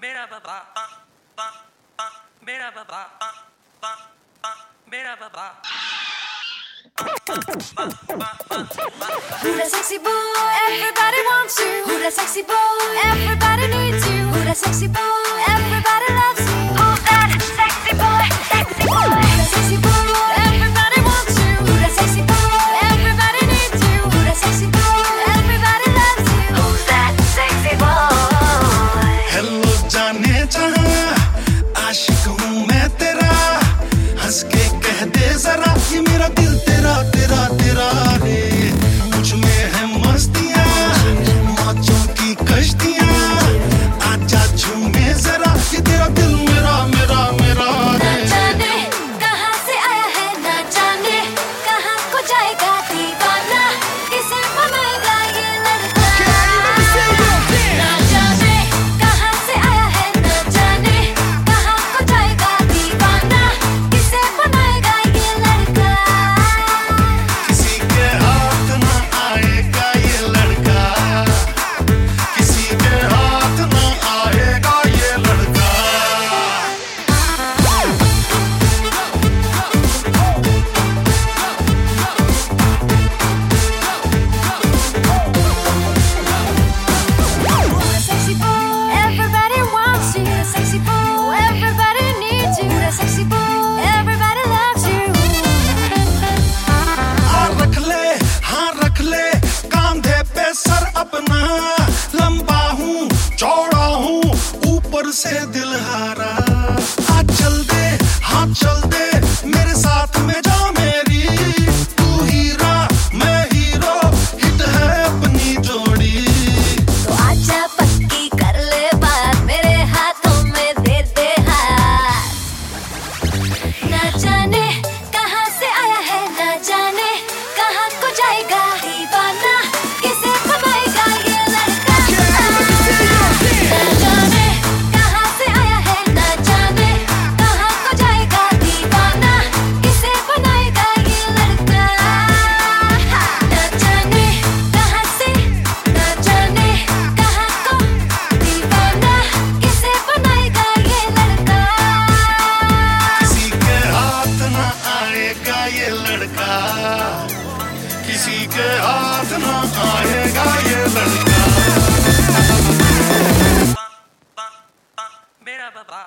Merhaba. Who that sexy boy? Everybody wants you. Who that sexy boy? Everybody needs you. Who that sexy boy? किसी के हाथ ना आएगा ये लड़का। मेरा बाबा